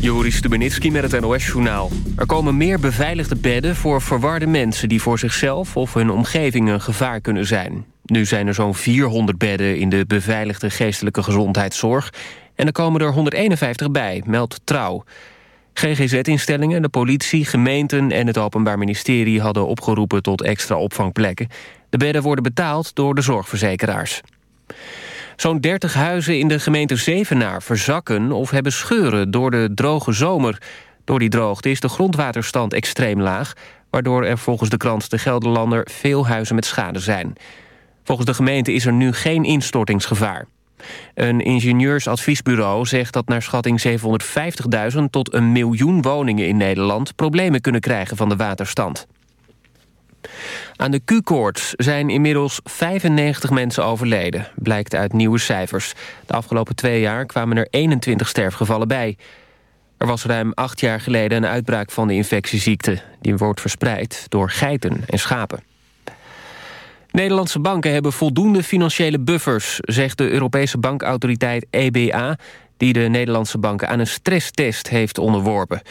Joris Stubenitski met het NOS-journaal. Er komen meer beveiligde bedden voor verwarde mensen... die voor zichzelf of hun omgeving een gevaar kunnen zijn. Nu zijn er zo'n 400 bedden in de beveiligde geestelijke gezondheidszorg... en er komen er 151 bij, meldt Trouw. GGZ-instellingen, de politie, gemeenten en het Openbaar Ministerie... hadden opgeroepen tot extra opvangplekken. De bedden worden betaald door de zorgverzekeraars. Zo'n 30 huizen in de gemeente Zevenaar verzakken of hebben scheuren door de droge zomer. Door die droogte is de grondwaterstand extreem laag... waardoor er volgens de krant De Gelderlander veel huizen met schade zijn. Volgens de gemeente is er nu geen instortingsgevaar. Een ingenieursadviesbureau zegt dat naar schatting 750.000 tot een miljoen woningen in Nederland problemen kunnen krijgen van de waterstand. Aan de Q-koorts zijn inmiddels 95 mensen overleden, blijkt uit nieuwe cijfers. De afgelopen twee jaar kwamen er 21 sterfgevallen bij. Er was ruim acht jaar geleden een uitbraak van de infectieziekte. Die wordt verspreid door geiten en schapen. Nederlandse banken hebben voldoende financiële buffers... zegt de Europese bankautoriteit EBA... die de Nederlandse banken aan een stresstest heeft onderworpen.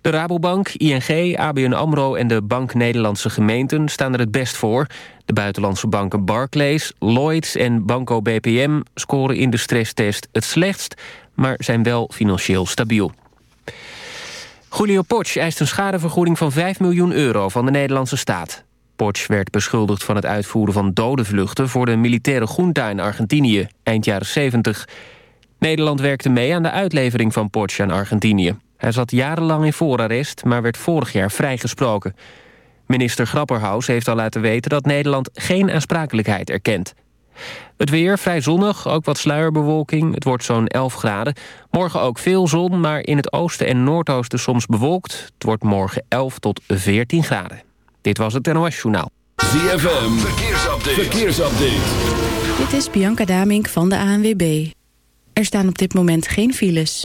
De Rabobank, ING, ABN AMRO en de Bank Nederlandse Gemeenten staan er het best voor. De buitenlandse banken Barclays, Lloyds en Banco BPM scoren in de stresstest het slechtst... maar zijn wel financieel stabiel. Julio Potsch eist een schadevergoeding van 5 miljoen euro van de Nederlandse staat. Potsch werd beschuldigd van het uitvoeren van dodenvluchten... voor de militaire junta in Argentinië, eind jaren 70. Nederland werkte mee aan de uitlevering van Potsch aan Argentinië. Hij zat jarenlang in voorarrest, maar werd vorig jaar vrijgesproken. Minister Grapperhaus heeft al laten weten dat Nederland geen aansprakelijkheid erkent. Het weer vrij zonnig, ook wat sluierbewolking. Het wordt zo'n 11 graden. Morgen ook veel zon, maar in het oosten en noordoosten soms bewolkt. Het wordt morgen 11 tot 14 graden. Dit was het NOS Journaal. ZFM, verkeersupdate. verkeersupdate. Dit is Bianca Damink van de ANWB. Er staan op dit moment geen files.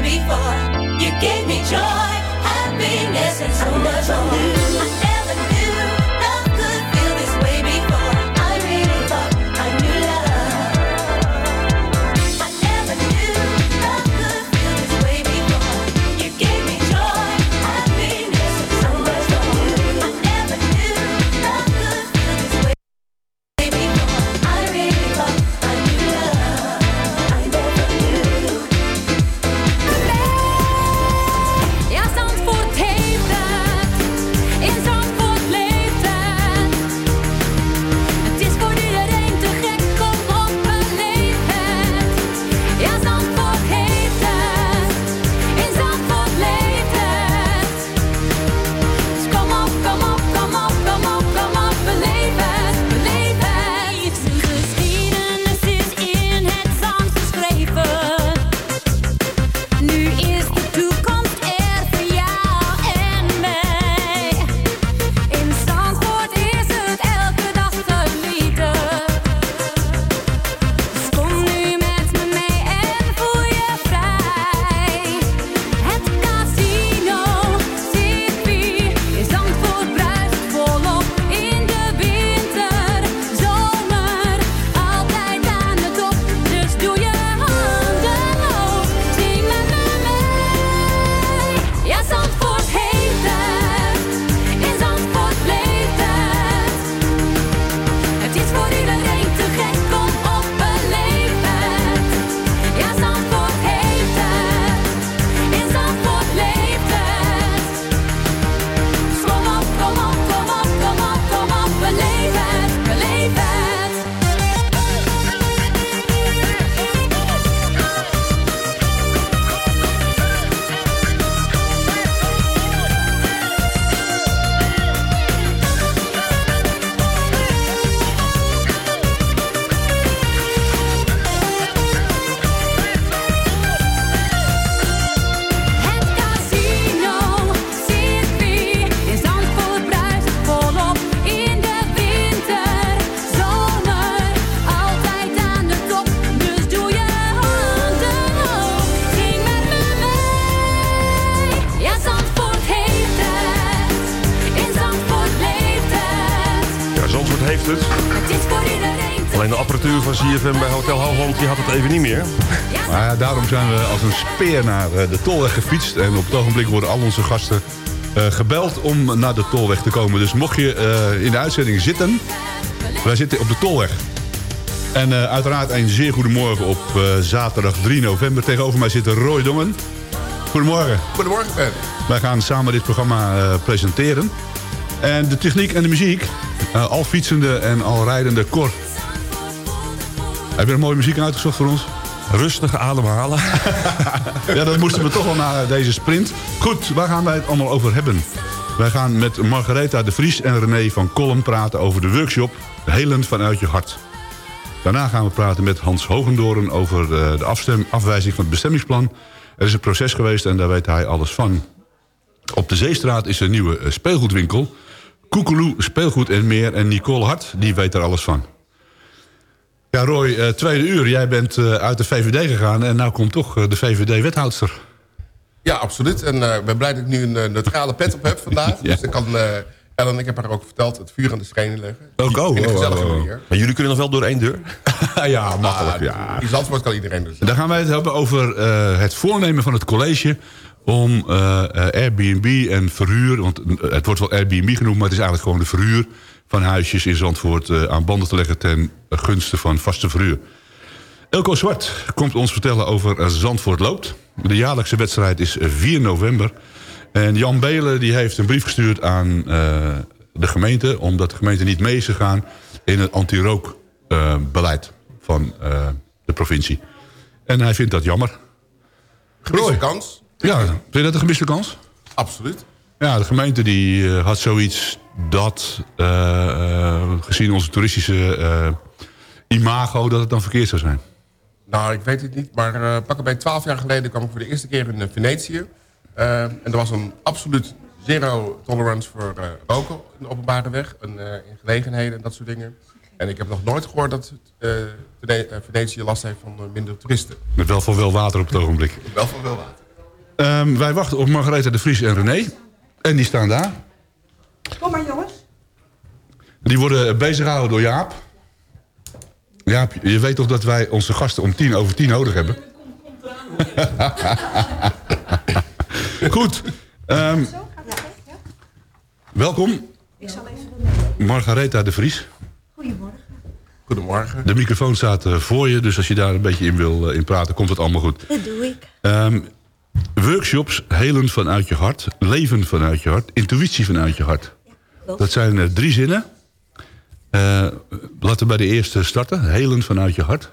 before. You gave me joy, happiness, and so much more. Even niet meer. Maar ja, daarom zijn we als een speer naar eh, de tolweg gefietst. En op het ogenblik worden al onze gasten eh, gebeld om naar de tolweg te komen. Dus mocht je eh, in de uitzending zitten, wij zitten op de tolweg. En eh, uiteraard een zeer goedemorgen op eh, zaterdag 3 november. Tegenover mij zit Roy Dongen. Goedemorgen. Goedemorgen, Ben. Wij gaan samen dit programma eh, presenteren. En de techniek en de muziek, eh, al fietsende en al rijdende Cor. Heb je er mooie muziek uitgezocht voor ons? Rustig ademhalen. ja, dat moesten we toch wel na deze sprint. Goed, waar gaan wij het allemaal over hebben? Wij gaan met Margaretha de Vries en René van Kolm praten over de workshop Helend vanuit je hart. Daarna gaan we praten met Hans Hogendoren over eh, de afstem, afwijzing van het bestemmingsplan. Er is een proces geweest en daar weet hij alles van. Op de Zeestraat is een nieuwe eh, speelgoedwinkel. Koekeloe Speelgoed en meer. En Nicole Hart, die weet er alles van. Ja, Roy, eh, tweede uur. Jij bent eh, uit de VVD gegaan en nou komt toch eh, de VVD-wethoudster. Ja, absoluut. En eh, ik ben blij dat ik nu een neutrale pet op heb vandaag. Dus dan kan eh, Ellen, ik heb haar ook verteld, het vuur aan de schenen leggen. Ook, oh, In een oh, gezellige oh, oh. manier. Maar jullie kunnen nog wel door één deur? ja, makkelijk. Ja. Die Zandvoort kan iedereen dus. Dan gaan wij het hebben over eh, het voornemen van het college... om eh, eh, Airbnb en verhuur... want het wordt wel Airbnb genoemd... maar het is eigenlijk gewoon de verhuur van huisjes in Zandvoort... eh, aan banden te leggen ten gunste van vaste verhuur. Elko Zwart komt ons vertellen over eh, Zandvoort loopt. De jaarlijkse wedstrijd is eh, 4 november. En Jan Belen die heeft een brief gestuurd aan eh, de gemeente... omdat de gemeente niet mee is gegaan in het anti-rookbeleid van de provincie. En hij vindt dat jammer. Gemiste kans. Ja, vind je dat een gemiste kans? Absoluut. Ja, de gemeente die eh, had zoiets dat, eh, eh, gezien onze toeristische imago... dat het dan verkeerd zou zijn. Nou, ik weet het niet, maar eh pakken bij twaalf jaar geleden kwam ik voor de eerste keer in Venetië. En er was een absoluut zero tolerance voor eh, roken in de openbare weg. En, in gelegenheden en dat soort dingen. En ik heb nog nooit gehoord dat Vene- Venetië last heeft van minder toeristen. Met wel van wel water op het ogenblik. Wel van veel water. Ehm, wij wachten op Margaretha de Vries en René. En die staan daar. Kom maar jongens. Die worden bezig gehouden door Jaap. Jaap, je weet toch dat wij onze gasten om tien over tien nodig hebben? Goed. ehm, welkom, Ik zal even... Margaretha de Vries. Goedemorgen. Goedemorgen. De microfoon staat eh, voor je, dus als je daar een beetje in wil eh, in praten, komt het allemaal goed. Dat doe ik. Ehm, workshops, helen vanuit je hart, leven vanuit je hart, intuïtie vanuit je hart. Dat zijn eh, drie zinnen. Eh, laten we bij de eerste starten. Helen vanuit je hart.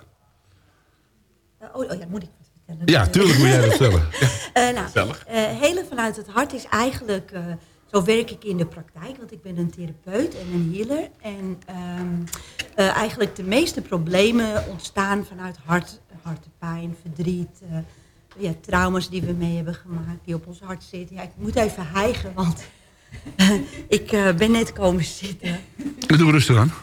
Eh, oh, oh ja, moet ik vertellen? Ja, tuurlijk moet jij dat vertellen. Eh, nou, Gezellig. eh, helen vanuit het hart is eigenlijk... eh, zo werk ik in de praktijk, want ik ben een therapeut en een healer. En ehm, eh, eigenlijk de meeste problemen ontstaan vanuit hart, hartepijn, verdriet... ja, trauma's die we mee hebben gemaakt, die op ons hart zitten. Ja, ik moet even hijgen, want ik eh, ben net komen zitten. Dat doen we rustig aan.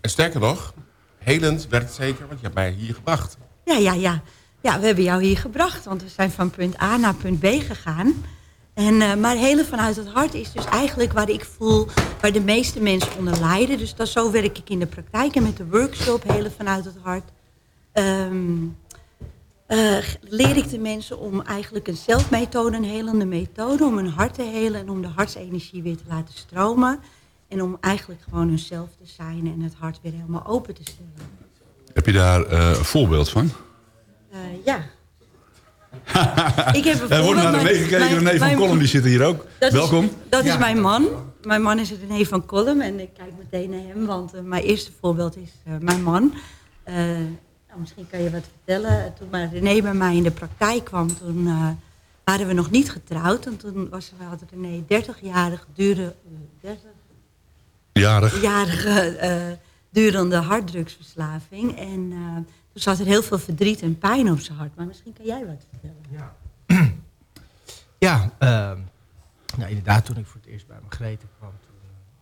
En sterker nog, helend werkt zeker, want je hebt mij hier gebracht. Ja, ja, ja. Ja, we hebben jou hier gebracht, want we zijn van punt A naar punt B gegaan. En, eh, maar helen vanuit het hart is dus eigenlijk waar ik voel... waar de meeste mensen onder lijden. Dus dat, zo werk ik in de praktijk en met de workshop helen vanuit het hart. Ehm, eh, leer ik de mensen om eigenlijk een zelfmethode, een helende methode... om hun hart te helen en om de hartsenergie weer te laten stromen. En om eigenlijk gewoon hunzelf te zijn en het hart weer helemaal open te stellen. Heb je daar eh, een voorbeeld van? Eh, ja. ik heb Er wordt naar de mijn- René van Kolm, die zit hier ook. Dat is- Welkom. dat Ja. is mijn man. Mijn man is René van Kolm en ik kijk meteen naar hem, want mijn eerste voorbeeld is eh, mijn man. Nou, misschien kan je wat vertellen. Toen maar René bij mij in de praktijk kwam, toen eh, waren we nog niet getrouwd. En toen was, had René 30-jarig dure, eh, 30 Jarig. jarige eh, durende harddrugsverslaving. En eh, toen zat er heel veel verdriet en pijn op zijn hart. Maar misschien kan jij wat vertellen. Ja, ehm, nou, inderdaad, toen ik voor het eerst bij Margrethe kwam, toen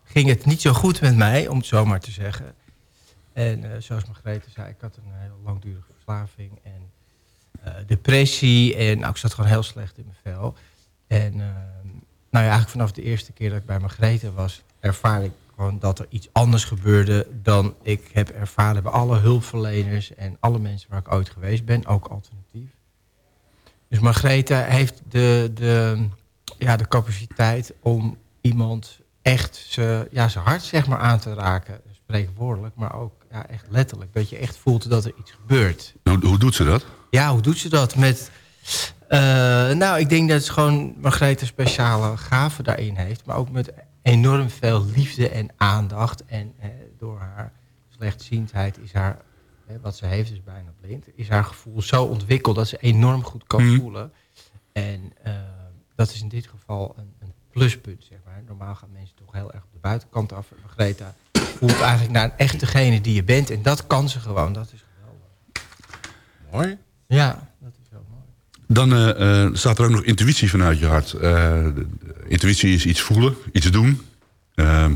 ging het niet zo goed met mij, om het zo maar te zeggen. En eh, zoals Margrethe zei, ik had een heel langdurige verslaving en eh, depressie. En nou, ik zat gewoon heel slecht in mijn vel. En ehm, nou ja, eigenlijk vanaf de eerste keer dat ik bij Margrethe was, ervaar ik gewoon dat er iets anders gebeurde dan ik heb ervaren bij alle hulpverleners en alle mensen waar ik ooit geweest ben, ook alternatief. Dus Margrethe heeft de, de, ja, de capaciteit om iemand echt zijn ja, hart zeg maar, aan te raken. Spreekwoordelijk, maar ook ja, echt letterlijk. Dat je echt voelt dat er iets gebeurt. Hoe, hoe doet ze dat? Ja, hoe doet ze dat? Met, eh, nou, ik denk dat ze gewoon Margrethe een speciale gave daarin heeft. Maar ook met enorm veel liefde en aandacht. En eh, door haar slechtziendheid is haar, eh, wat ze heeft is bijna blind, is haar gevoel zo ontwikkeld dat ze enorm goed kan Mhm. voelen. En eh, dat is in dit geval een, een pluspunt, zeg maar. Normaal gaan mensen toch heel erg op de buitenkant af. Margrethe voelt eigenlijk naar een echt degene die je bent. En dat kan ze gewoon. Dat is geweldig. Mooi. Ja, Dan eh, eh, staat er ook nog intuïtie vanuit je hart. Eh, intuïtie is iets voelen, iets doen. Ehm,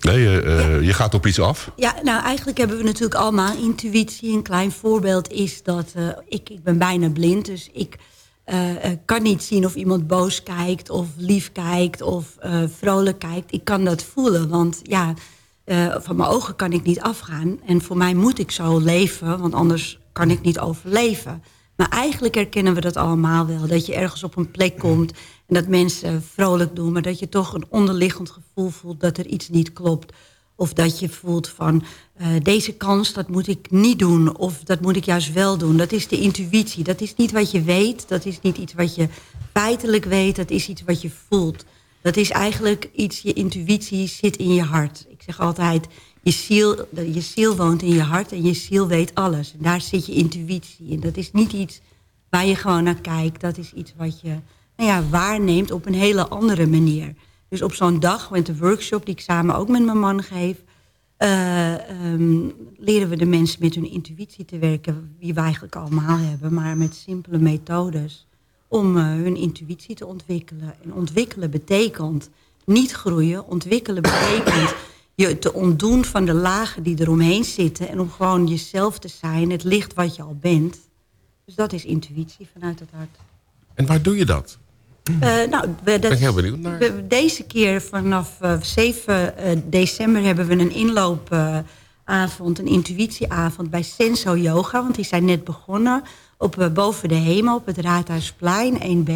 nee, eh, je gaat op iets af. Ja, nou eigenlijk hebben we natuurlijk allemaal intuïtie. Een klein voorbeeld is dat eh, ik, ik ben bijna blind. Dus ik eh, kan niet zien of iemand boos kijkt of lief kijkt of eh, vrolijk kijkt. Ik kan dat voelen, want ja, van mijn ogen kan ik niet afgaan. En voor mij moet ik zo leven, want anders kan ik niet overleven. Maar eigenlijk herkennen we dat allemaal wel. Dat je ergens op een plek komt en dat mensen vrolijk doen... maar dat je toch een onderliggend gevoel voelt dat er iets niet klopt. Of dat je voelt van eh, deze kans, dat moet ik niet doen. Of dat moet ik juist wel doen. Dat is de intuïtie. Dat is niet wat je weet. Dat is niet iets wat je feitelijk weet. Dat is iets wat je voelt. Dat is eigenlijk iets, je intuïtie zit in je hart. Ik zeg altijd, je ziel, je ziel woont in je hart en je ziel weet alles. En daar zit je intuïtie in. Dat is niet iets waar je gewoon naar kijkt. Dat is iets wat je nou ja, waarneemt op een hele andere manier. Dus op zo'n dag met de workshop die ik samen ook met mijn man geef... eh, ehm, leren we de mensen met hun intuïtie te werken... die we eigenlijk allemaal hebben, maar met simpele methodes... om eh, hun intuïtie te ontwikkelen. En ontwikkelen betekent niet groeien. Ontwikkelen betekent je te ontdoen van de lagen die eromheen zitten... en om gewoon jezelf te zijn, het licht wat je al bent. Dus dat is intuïtie vanuit het hart. En waar doe je dat? Eh, nou, we, dat, Ben ik heel benieuwd naar. we- deze keer vanaf eh, 7 eh, december hebben we een inloopavond, een intuïtieavond bij Senso Yoga. Want die zijn net begonnen op eh, Boven de Hemel op het Raadhuisplein 1B.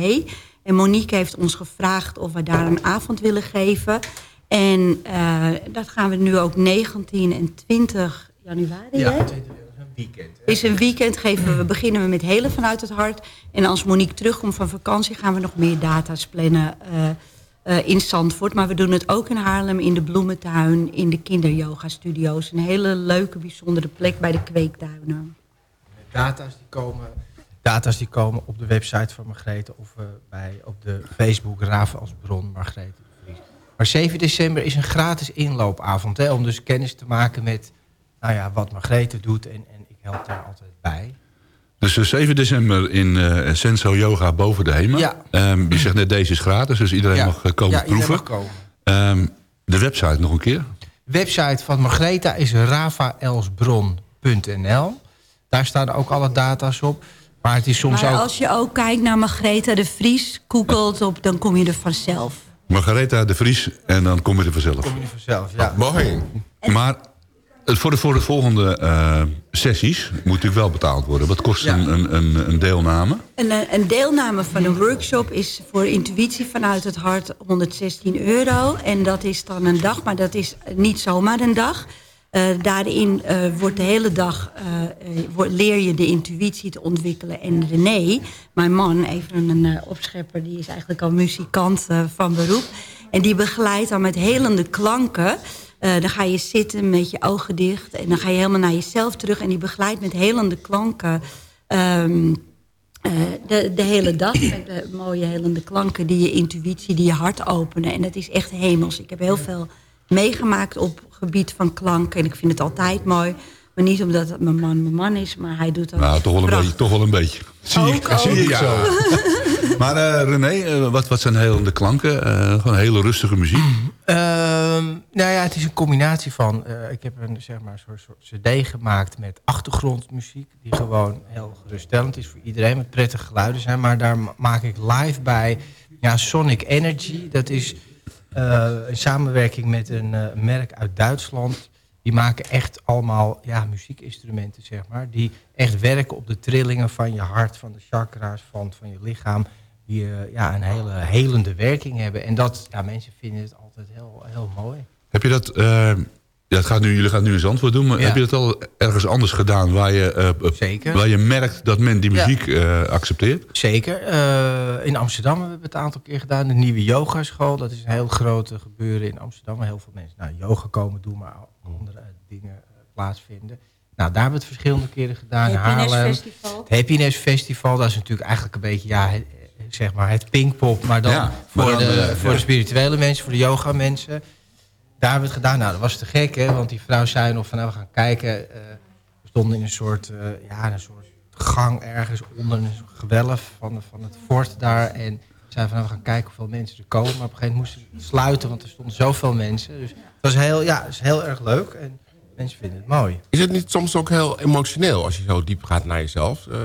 En Monique heeft ons gevraagd of we daar een avond willen geven. En eh, dat gaan we nu ook 19 en 20 januari. Ja, hè? Weekend. Is een weekend geven we, beginnen we met Helen vanuit het hart. En als Monique terugkomt van vakantie gaan we nog meer data's plannen eh, eh, in Zandvoort. Maar we doen het ook in Haarlem, in de Bloementuin, in de kinderyoga studio's. Een hele leuke, bijzondere plek bij de kweektuinen. Data's die komen, data's die komen op de website van Margrethe of eh, bij, op de Facebook Raven als bron Margrethe. Maar 7 december is een gratis inloopavond hè, om dus kennis te maken met nou ja, wat Margrethe doet en, en ik help daar altijd bij. Dus eh, 7 december in eh Senso Yoga boven de hemel. Ja. Ehm, je zegt net, deze is gratis, dus iedereen Ja. mag eh, komen Ja, proeven. mag komen. Ehm, de website nog een keer. website van Margreta is rafaelsbron.nl. Daar staan ook alle data's op. Maar het is soms maar ook... als je ook kijkt naar Margreta de Vries, googelt op, dan kom je er vanzelf. Margaretha de Vries en dan kom je er vanzelf. Kom je er vanzelf, ja. Mooi. Maar voor de, voor de volgende eh, sessies moet natuurlijk wel betaald worden. Wat kost Ja. een, een, een, deelname? Een, eh, een deelname van een workshop is voor intuïtie vanuit het hart 116 euro. En dat is dan een dag, maar dat is niet zomaar een dag. Eh, daarin eh, wordt de hele dag eh, eh, leer je de intuïtie te ontwikkelen. En René, mijn man, even een eh, opschepper, die is eigenlijk al muzikant eh, van beroep. En die begeleidt dan met helende klanken. Eh, dan ga je zitten met je ogen dicht en dan ga je helemaal naar jezelf terug. En die begeleidt met helende klanken. ehm, eh, de, de hele dag met de mooie helende klanken die je intuïtie, die je hart openen. En dat is echt hemels. Ik heb heel veel meegemaakt op gebied van klanken. En ik vind het altijd mooi. Maar niet omdat het mijn man mijn man is, maar hij doet dat Nou, toch wel een beetje. Toch wel een beetje. Zie ik, Ook, zie ik zo. Maar eh, René, wat, wat zijn helende klanken? Gewoon hele rustige muziek. Ehm, nou ja, het is een combinatie van... eh, ik heb een, zeg maar, soort, cd gemaakt met achtergrondmuziek... die gewoon heel geruststellend is voor iedereen... met prettige geluiden zijn. Maar daar ma- maak ik live bij ja, Sonic Energy. Dat is eh, in samenwerking met een eh, merk uit Duitsland. Die maken echt allemaal ja, muziekinstrumenten, zeg maar. Die echt werken op de trillingen van je hart, van de chakra's, van, van je lichaam. Die ja, een hele helende werking hebben. En dat, ja, mensen vinden het altijd heel, heel mooi. Heb je dat... eh, ja, het gaat nu, jullie gaan het nu in Zandvoort doen, maar Ja. heb je dat al ergens anders gedaan waar je, eh, eh, Zeker. waar je merkt dat men die Ja. muziek eh, accepteert? Zeker. Eh, in Amsterdam hebben we het een aantal keer gedaan. De nieuwe yogaschool. Dat is een heel groot eh, gebeuren in Amsterdam. Waar heel veel mensen nou, yoga komen doen, maar ook andere dingen plaatsvinden. Nou, daar hebben we het verschillende keren gedaan. in Happiness Haarlem. Festival. Het Happiness Festival, dat is natuurlijk eigenlijk een beetje, ja, zeg maar het Pinkpop. Maar dan Ja, voor, maar dan, de, eh, voor de spirituele mensen, voor de yoga mensen. Daar hebben we het gedaan. Nou, dat was te gek, hè. Want die vrouw zei nog van, nou, we gaan kijken. eh, we stonden in een soort, eh, ja, een soort gang ergens onder een gewelf van, van het fort daar. En zei van, nou, we gaan kijken hoeveel mensen er komen. Maar op een gegeven moment moesten we sluiten, want er stonden zoveel mensen. Dus het was heel, ja, het is heel erg leuk. En mensen vinden het mooi. Is het niet soms ook heel emotioneel als je zo diep gaat naar jezelf? Eh,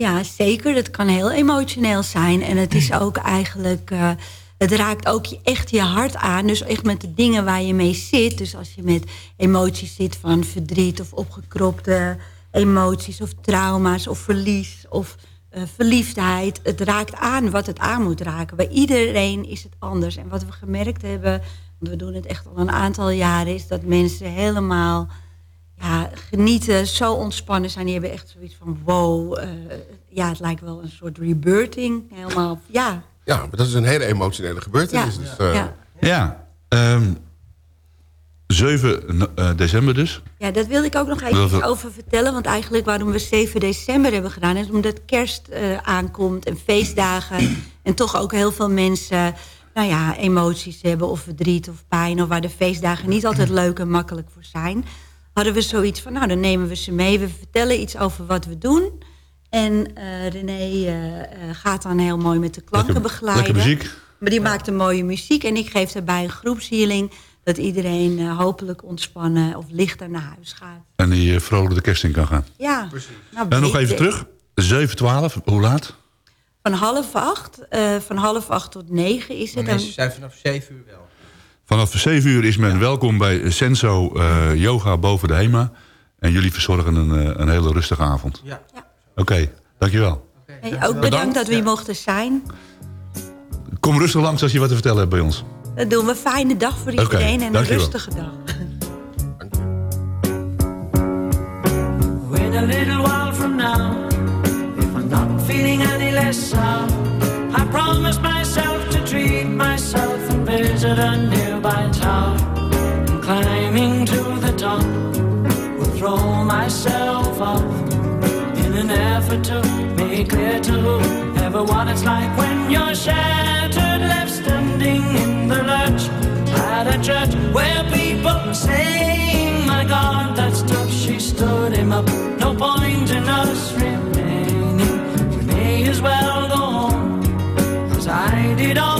Ja, zeker. Het kan heel emotioneel zijn. En het is ook eigenlijk... eh, het raakt ook echt je hart aan. Dus echt met de dingen waar je mee zit. Dus als je met emoties zit van verdriet... of opgekropte emoties of trauma's of verlies... of eh, verliefdheid. Het raakt aan wat het aan moet raken. Bij iedereen is het anders. En wat we gemerkt hebben... want we doen het echt al een aantal jaren... is dat mensen helemaal ja, genieten, zo ontspannen zijn. Die hebben echt zoiets van wow. eh, ja, het lijkt wel een soort rebirthing. Helemaal, ja. ja, maar dat is een hele emotionele gebeurtenis. Ja. Dus, eh, Ja. Ja. ehm, 7 no- eh, december dus. ja, dat wilde ik ook nog even over vertellen. Want eigenlijk waarom we 7 december hebben gedaan... is omdat kerst eh, aankomt en feestdagen. en toch ook heel veel mensen nou ja, emoties hebben... of verdriet of pijn... of waar de feestdagen niet altijd leuk en makkelijk voor zijn... hadden we zoiets van, nou, dan nemen we ze mee. We vertellen iets over wat we doen... En eh, René eh, eh, gaat dan heel mooi met de klanken Lekker- begeleiden. lekker muziek. Maar die maakt een mooie muziek. En ik geef daarbij een groepshealing. Dat iedereen eh, hopelijk ontspannen of lichter naar huis gaat. En die eh, vrolijk de kerst in kan gaan. Ja, precies. Nou, En nog even terug. 7, 12, hoe laat? Van half acht, eh, van half acht tot negen is De het. mensen En- zijn vanaf 7 uur wel. Vanaf 7 uur is men welkom bij Senso eh, Yoga boven de HEMA. En jullie verzorgen een, eh, een hele rustige avond. Ja. Oké, dankjewel. Hey, ook bedankt dat we hier mochten zijn. Kom rustig langs als je wat te vertellen hebt bij ons. Dat doen we. Fijne dag voor iedereen en een dankjewel. rustige dag. Wait a little while from now, if I'm not feeling any less sound, I promise myself to treat myself visit a nearby tower. And climbing to the top, will throw myself off in an effort to make clear to whoever what it's like when you're shattered, left standing in the lurch at a church where people are saying, My God, that's tough. She stood him up. No point in us remaining. We may as well go home as I did on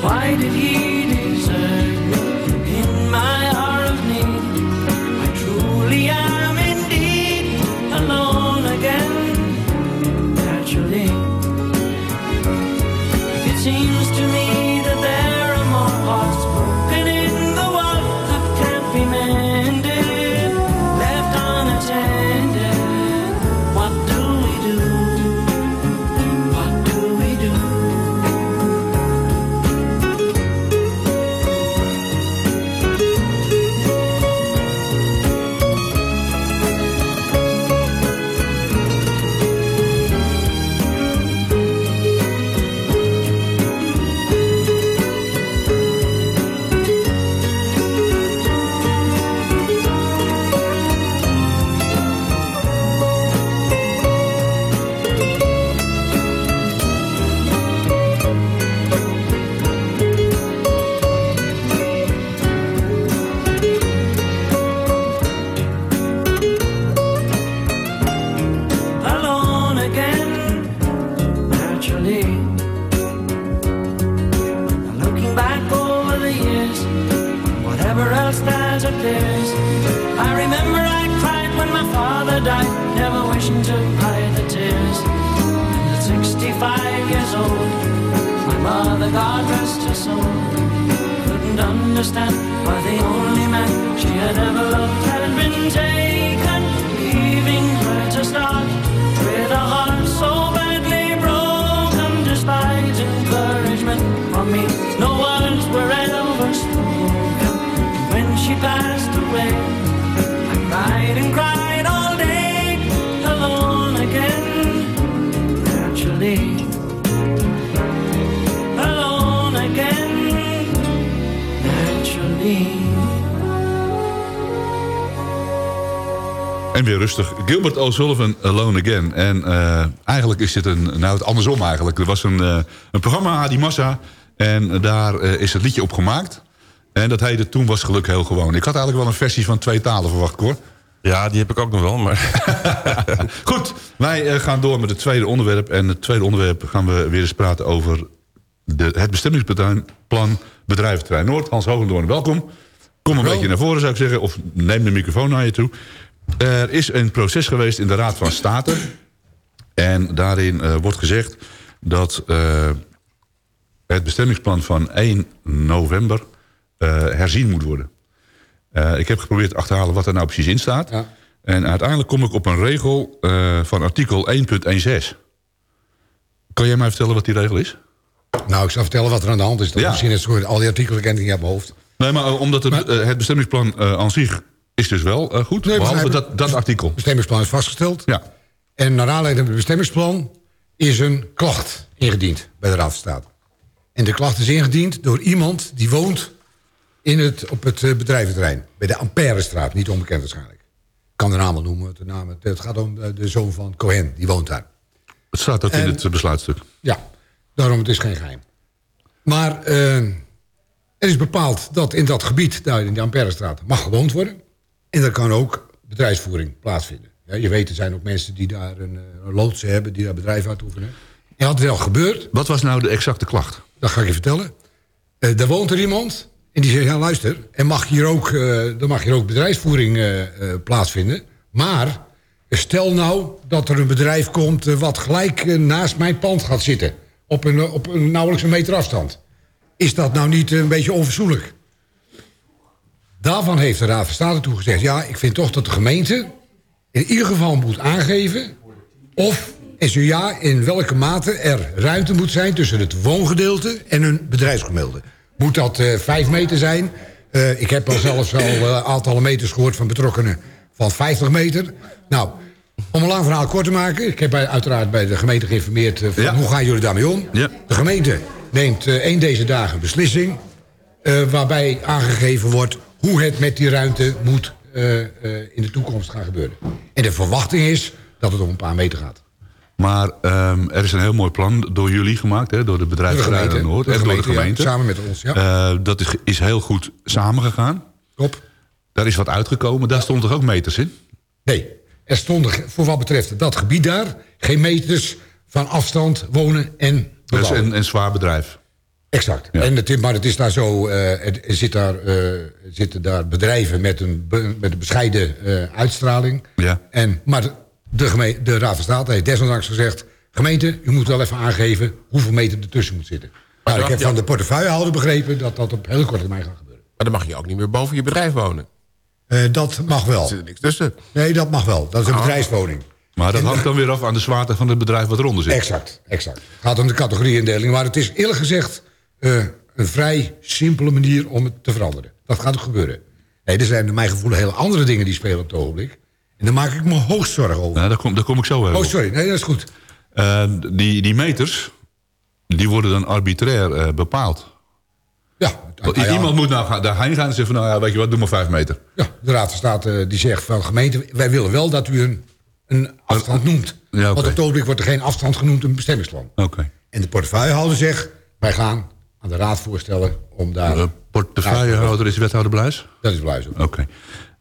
Why did He En weer rustig. Gilbert O'Sullivan, Alone Again. En eh, eigenlijk is dit een... Nou, het andersom eigenlijk. Er was een, eh, een programma, Hadi Massa. En daar eh, is het liedje op gemaakt. En dat heette Toen was geluk heel gewoon. Ik had eigenlijk wel een versie van twee talen verwacht, hoor. Ja, die heb ik ook nog wel, maar... Goed, wij gaan door met het tweede onderwerp. En het tweede onderwerp gaan we weer eens praten over... De, het bestemmingsplan Bedrijventerrein Noord. Hans Hogendoorn, welkom. Kom een beetje naar voren, zou ik zeggen. Of neem de microfoon naar je toe. Er is een proces geweest in de Raad van State. En daarin eh, wordt gezegd dat eh, het bestemmingsplan van 1 november eh, herzien moet worden. Ik heb geprobeerd te achterhalen wat er nou precies in staat. En uiteindelijk kom ik op een regel van artikel 1.16. Kan jij mij vertellen wat die regel is? Nou, ik zal vertellen wat er aan de hand is. Ja. Misschien is het goed. Al die artikelen ken ik niet uit mijn hoofd. Nee, maar omdat het, het bestemmingsplan aan zich is dus wel eh, goed. Nee, behalve dat, dat artikel. Het bestemmingsplan is vastgesteld. Ja. En naar aanleiding van het bestemmingsplan is een klacht ingediend bij de Raad van State. En de klacht is ingediend door iemand die woont in het, op het eh, bedrijventerrein. Bij de Amperestraat, niet onbekend waarschijnlijk. Ik kan de naam wel noemen. De naam, het gaat om eh, de zoon van Cohen, die woont daar. Het staat ook in het besluitstuk. Ja, daarom het is geen geheim. Maar eh, er is bepaald dat in dat gebied, daar in de Amperestraat, mag gewoond worden. En er kan ook bedrijfsvoering plaatsvinden. Ja, je weet, er zijn ook mensen die daar een, eh, een loods hebben, die daar bedrijf uitoefenen. En dat is wel gebeurd. Wat was nou de exacte klacht? Dat ga ik je vertellen. Eh daar woont er iemand en die zegt, ja luister, er mag hier ook, eh, er mag hier ook bedrijfsvoering eh, eh, plaatsvinden. Maar stel nou dat er een bedrijf komt eh, wat gelijk eh, naast mijn pand gaat zitten. Op een, eh, op een nauwelijks een meter afstand. Is dat nou niet een beetje onverzoenlijk? Daarvan heeft de Raad van State toegezegd... ja, ik vind toch dat de gemeente in ieder geval moet aangeven... of, en zo ja, in welke mate er ruimte moet zijn... tussen het woongedeelte en een bedrijfsgedeelte. Moet dat eh, vijf meter zijn? Eh, ik heb al zelfs al eh, aantallen meters gehoord van betrokkenen... van 50 meter. Nou, om een lang verhaal kort te maken... ik heb bij, uiteraard bij de gemeente geïnformeerd... van hoe gaan jullie daarmee om? De gemeente neemt één deze dagen een beslissing... waarbij aangegeven wordt hoe het met die ruimte moet eh, eh, in de toekomst gaan gebeuren. En de verwachting is dat het om een paar meter gaat. Maar ehm, er is een heel mooi plan door jullie gemaakt, hè, door de bedrijfsterrein Door de gemeente. Noord Door de en door de gemeente, ja, samen met ons, ja. Eh, dat is, is heel goed samengegaan. Klopt. Daar is wat uitgekomen. Daar stond toch ook meters in? Nee, er stonden voor wat betreft dat gebied daar... geen meters van afstand wonen en Dat is bebouwen. een, een zwaar bedrijf. Exact. En het, maar het is daar zo, eh, er zit daar, eh, zitten daar bedrijven met een, be- met een bescheiden eh, uitstraling. Ja. En, maar de, de, geme- de Raad van State heeft desondanks gezegd... gemeente, u moet wel even aangeven hoeveel meter ertussen moet zitten. Nou, ik heb van de portefeuillehouder begrepen dat dat op heel korte termijn gaat gebeuren. Maar dan mag je ook niet meer boven je bedrijf wonen. Eh, dat mag wel. Er zit er niks tussen. Nee, dat mag wel. Dat is een Ah. bedrijfswoning. Maar dat hangt dan weer af aan de zwaarte van het bedrijf wat eronder zit. Exact, exact. Het gaat om de categorieindeling. Maar het is eerlijk gezegd eh, een vrij simpele manier om het te veranderen. Dat gaat ook gebeuren. Nee, er zijn naar mijn gevoel hele andere dingen die spelen op het ogenblik. En daar maak ik me hoogst zorgen over. Nou, daar, kom, daar kom ik zo even Oh, sorry. Nee, dat is goed. Eh, die, die meters, die worden dan arbitrair eh, bepaald. Ja. Iemand moet nou gaan- daarheen gaan en zeggen van... nou ja, weet je wat, doe maar vijf meter. Ja, de Raad van State die zegt van gemeente... wij willen wel dat u een, een afstand noemt. Ja. Want op het ogenblik wordt er geen afstand genoemd in een bestemmingsplan. Oké. En de portefeuillehouder zegt... wij gaan aan de Raad voorstellen om daar... De portefeuillehouder is wethouder Bluis? Dat is Bluis ook. Oké.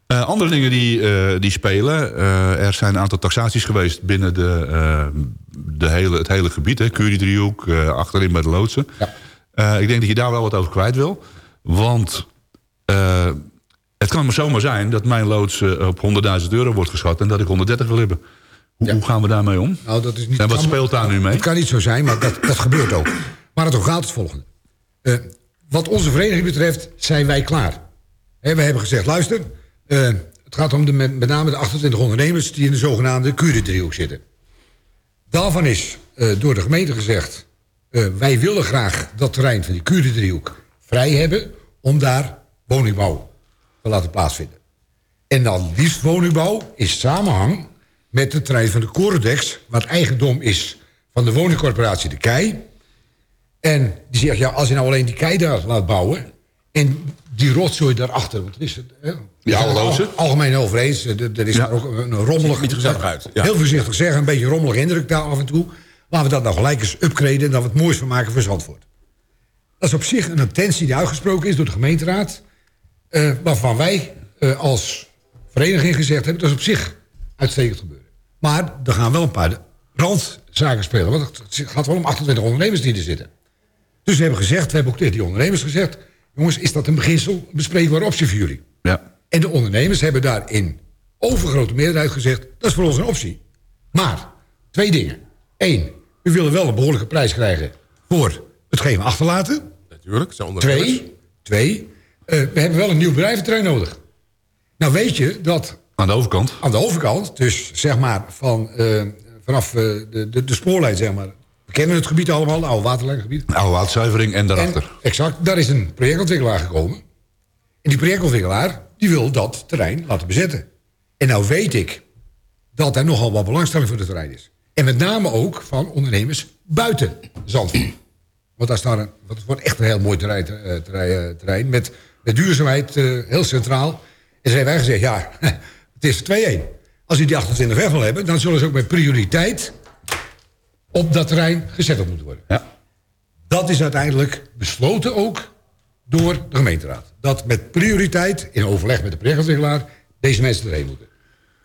Eh, andere dingen die, eh, die spelen. eh, er zijn een aantal taxaties geweest binnen de, de hele, het hele gebied. Hè. Curie-driehoek, eh, achterin bij de loodsen. Eh, ik denk dat je daar wel wat over kwijt wil. Want Het kan maar zomaar zijn dat mijn loods op 100.000 euro wordt geschat... en dat ik 130 wil hebben. Hoe, hoe gaan we daarmee om? Nou, dat is niet en wat speelt daar nu mee? Het kan niet zo zijn, maar dat, dat gebeurt ook. Maar het gaat het volgende. Eh, wat onze vereniging betreft zijn wij klaar. We hebben gezegd, luister... eh, het gaat om de, met, name de 28 ondernemers... die in de zogenaamde Curie-driehoek zitten. Daarvan is eh, door de gemeente gezegd... wij willen graag dat terrein van die Curie-driehoek vrij hebben... om daar woningbouw te laten plaatsvinden. En dan liefst woningbouw in samenhang met het terrein van de Corendex... wat eigendom is van de woningcorporatie De Kei. En die zegt, ja, als je nou alleen die kei daar laat bouwen... en die rotzooi daarachter, want is het... Hè, we Ja, al- algemeen over eens. Er is ook een, rommelig... niet gezellig uit, ja. Heel voorzichtig zeggen, een beetje rommelig indruk daar af en toe. Laten we dat nou gelijk eens upgraden... en dat we het moois van maken voor Zandvoort. Dat is op zich een intentie die uitgesproken is door de gemeenteraad... eh, waarvan wij eh, als vereniging gezegd hebben... dat is op zich uitstekend gebeuren. Maar er gaan wel een paar randzaken spelen. Want het gaat wel om 28 ondernemers die er zitten. Dus we hebben gezegd, we hebben ook tegen die ondernemers gezegd... jongens, is dat een beginsel, een bespreekbare optie voor jullie? Ja. En de ondernemers hebben daar in overgrote meerderheid gezegd... dat is voor ons een optie. Maar, twee dingen. Eén, we willen wel een behoorlijke prijs krijgen... voor hetgeen we achterlaten. Natuurlijk, zijn ondernemers. Twee, twee eh, we hebben wel een nieuw bedrijventerrein nodig. Nou weet je dat... Aan de overkant? Aan de overkant, dus zeg maar van, eh, vanaf eh, de, de, de spoorlijn, zeg maar. We kennen het gebied allemaal, het oude waterlijngebied. Oude waterzuivering en daarachter. En, exact, daar is een projectontwikkelaar gekomen. En die projectontwikkelaar, die wil dat terrein laten bezetten. En nou weet ik dat er nogal wat belangstelling voor het terrein is. En met name ook van ondernemers buiten Zandvoort. Want daar staat een, het wordt echt een heel mooi terrein, eh, terrein, eh, terrein met, met duurzaamheid eh, heel centraal. En ze hebben wij gezegd, ja, het is 2-1. Als u die 28 weg wil hebben, dan zullen ze ook met prioriteit op dat terrein gezet moeten worden. Ja. Dat is uiteindelijk besloten ook door de gemeenteraad. Dat met prioriteit, in overleg met de projectontwikkelaar, deze mensen erheen moeten.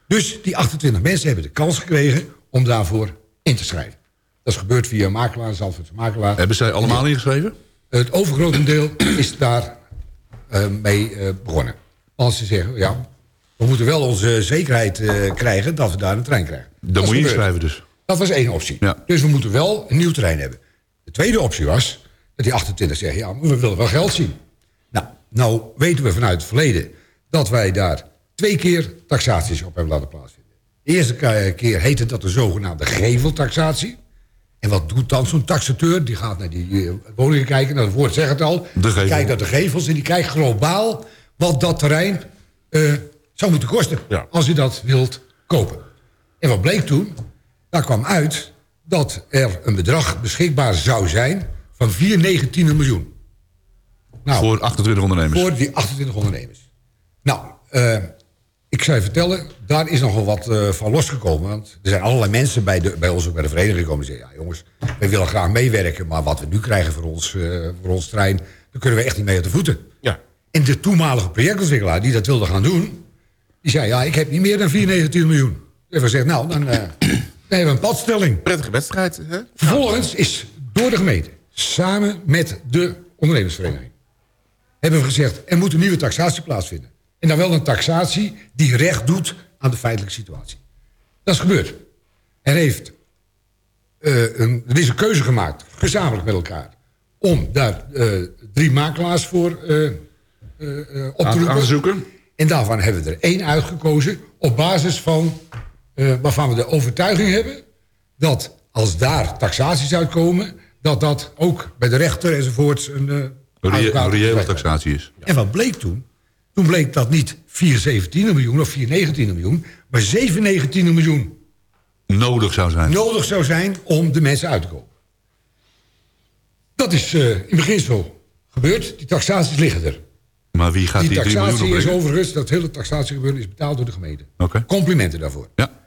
Dus die 28 mensen hebben de kans gekregen om daarvoor in te schrijven. Dat is gebeurd via een makelaar, een Zandvoortse makelaar. Hebben zij allemaal ingeschreven? Het overgrote deel is daar eh, mee eh, begonnen. Als ze zeggen, ja, we moeten wel onze zekerheid eh, krijgen dat we daar een trein krijgen. Dan moet je inschrijven dus. Dat was één optie. Dus we moeten wel een nieuw terrein hebben. De tweede optie was dat die 28 zeggen... ja, maar we willen wel geld zien. Nou, nou weten we vanuit het verleden... dat wij daar twee keer taxaties op hebben laten plaatsvinden. De eerste ke- keer heette dat de zogenaamde geveltaxatie. En wat doet dan zo'n taxateur? Die gaat naar die eh, woningen kijken, naar het woord zegt het al. Die kijkt naar de gevels en die kijkt globaal... wat dat terrein eh, zou moeten kosten... als u dat wilt kopen. En wat bleek toen? Daar kwam uit dat er een bedrag beschikbaar zou zijn van 419 miljoen. Nou, Voor 28 ondernemers. Voor die 28 ondernemers. Nou, eh, ik zou je vertellen, daar is nogal wat eh, van losgekomen. Want er zijn allerlei mensen bij, de, bij ons ook bij de vereniging gekomen... die zeggen, ja jongens, we willen graag meewerken... maar wat we nu krijgen voor ons, eh, voor ons trein... daar kunnen we echt niet mee op de voeten. Ja. En de toenmalige projectontwikkelaar die dat wilde gaan doen... die zei, ja, ik heb niet meer dan 419 miljoen. En we zeggen, nou, dan, dan hebben we een padstelling. Prettige wedstrijd, hè? Vervolgens is door de gemeente, samen met de ondernemersvereniging... hebben we gezegd, er moet een nieuwe taxatie plaatsvinden. En dan wel een taxatie die recht doet aan de feitelijke situatie. Dat is gebeurd. Er, heeft, eh, een, er is een keuze gemaakt, gezamenlijk met elkaar... om daar eh, drie makelaars voor eh, op te roepen. aan zoeken. En daarvan hebben we er één uitgekozen... op basis van eh, waarvan we de overtuiging hebben... dat als daar taxaties uitkomen... dat dat ook bij de rechter enzovoort... een, een reële taxatie is. En wat bleek toen? Toen bleek dat niet 417 miljoen of 419 miljoen... maar 719 miljoen Nodig zou zijn. nodig zou zijn om de mensen uit te komen. Dat is eh, in beginsel gebeurd. Die taxaties liggen er. Maar wie gaat die die 3 miljoen taxatie is opbrengen? overigens, dat hele taxatiegebeuren is betaald door de gemeente. Oké. Complimenten daarvoor. Ja.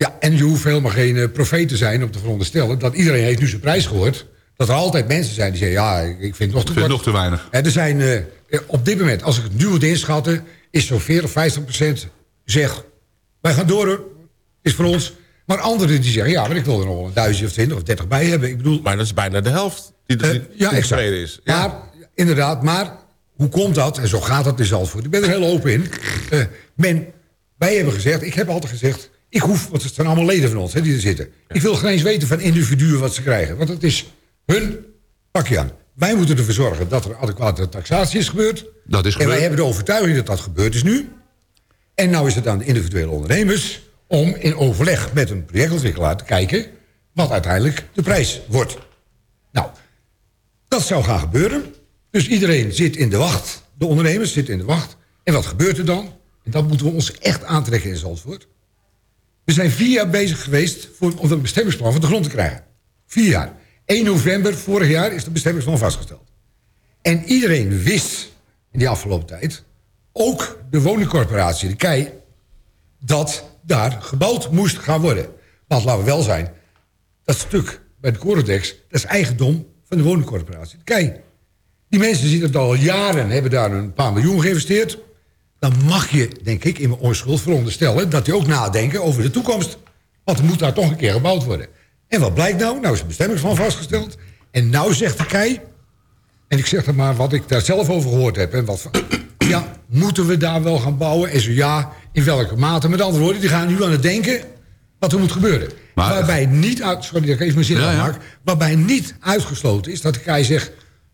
Ja, en je hoeft helemaal geen eh, profeet te zijn om te veronderstellen... dat iedereen heeft nu zijn prijs gehoord. Dat er altijd mensen zijn die zeggen... ja, ik vind het nog te vind nog te weinig. Er zijn eh, op dit moment, als ik het nu moet inschatten... is zo'n 40, 50 procent zeg... wij gaan door, hoor. is voor ons. Maar anderen die zeggen... ja, maar ik wil er nog wel een duizend of 20 of 30 bij hebben. Ik bedoel, Maar dat is bijna de helft die, eh, die ja, exact. is. Ja. Maar, inderdaad, maar hoe komt dat? En zo gaat dat in Zandvoort. Ik ben er heel open in. Eh, men, wij hebben gezegd, ik heb altijd gezegd... ik hoef, want het zijn allemaal leden van ons hè, die er zitten. Ik wil geen eens weten van individuen wat ze krijgen. Want het is hun pakje aan. Wij moeten ervoor zorgen dat er adequate taxatie is gebeurd. Dat is En wij gebeurd. hebben de overtuiging dat dat gebeurd is nu. En nou is het aan de individuele ondernemers... om in overleg met een projectontwikkelaar te kijken... wat uiteindelijk de prijs wordt. Nou, dat zou gaan gebeuren. Dus iedereen zit in de wacht. De ondernemers zitten in de wacht. En wat gebeurt er dan? En dat moeten we ons echt aantrekken in Zandvoort. We zijn vier jaar bezig geweest voor, om een bestemmingsplan van de grond te krijgen. Vier jaar. 1 november vorig jaar is de bestemmingsplan vastgesteld. En iedereen wist in die afgelopen tijd... ook de woningcorporatie, de KEI... dat daar gebouwd moest gaan worden. Want laten we wel zijn... dat stuk bij de Corodex... dat is eigendom van de woningcorporatie, de KEI. Die mensen zitten al jaren... hebben daar een paar miljoen geïnvesteerd. Dan mag je, denk ik, in mijn onschuld veronderstellen... dat die ook nadenken over de toekomst. Want er moet daar toch een keer gebouwd worden. En wat blijkt nou? Nou is de bestemmingsplan vastgesteld. En nou zegt de KEI... En ik zeg er maar wat ik daar zelf over gehoord heb. En wat van, ja, moeten we daar wel gaan bouwen? En zo ja, in welke mate? Met andere woorden, die gaan nu aan het denken wat er moet gebeuren. waarbij niet uit, sorry dat ik even mijn zin Ja, waarbij niet uitgesloten is dat de KEI zegt,